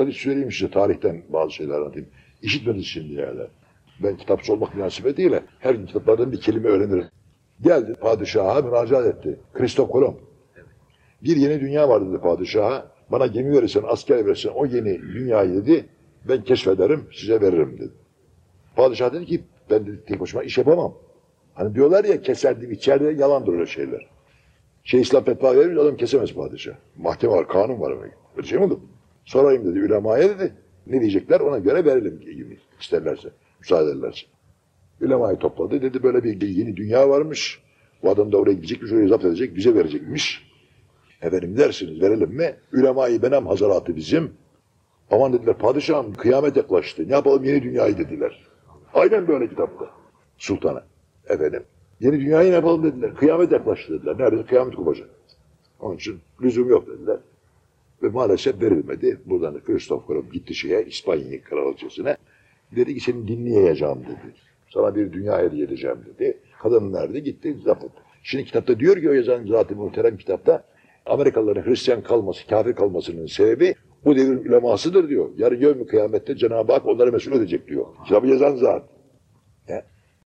hadi söyleyeyim size tarihten bazı şeyler anlatayım. İşitmediniz şimdi yani. Ben kitapçı olmak münasebetiyle her gün kitaplardan bir kelime öğrenirim. Geldi padişaha müracaat etti. Kristof Kolomb. Bir yeni dünya var dedi padişaha. Bana gemi verirsen, asker verirsen o yeni dünyayı dedi. Ben keşfederim, size veririm dedi. Padişah dedi ki ben dedi, tek başıma iş yapamam. Hani diyorlar ya keserdim içeride yalandır öyle şeyler. Şey İslam fetva verince adam kesemez padişah. Mahkeme var, kanun var. Öyle şey mi olur? Sorayım dedi ulemaya dedi. Ne diyecekler ona göre verelim gibi isterlerse, müsaade ederlerse. Ulemayı topladı. Dedi böyle bir yeni dünya varmış. Bu adam da oraya gidecekmiş, orayı zapt edecek, bize verecekmiş. Efendim dersiniz verelim mi? Ülemayı benem hazaratı bizim. Aman dediler padişahım kıyamet yaklaştı. Ne yapalım yeni dünyayı dediler. Aynen böyle kitapta. Sultana. Efendim. Yeni dünyayı ne yapalım dediler. Kıyamet yaklaştı dediler. Neredeyse kıyamet kopacak. Onun için lüzum yok dediler. Maalesef verilmedi. Buradan Kristof Kolomb gitti şeye İspanya kraliçesine. Dedi ki seni dinleyeceğim dedi. Sana bir dünya hediye edeceğim dedi. Kadın nerede? Gitti zapt etti. Şimdi kitapta diyor ki o yazan zaten muhterem kitapta Amerikalıların Hristiyan kalması, kafir kalmasının sebebi bu devrin ulemasıdır diyor. Yarın yevmi kıyamette Cenab-ı Hak onları mesul edecek diyor. Kitabı yazan zat.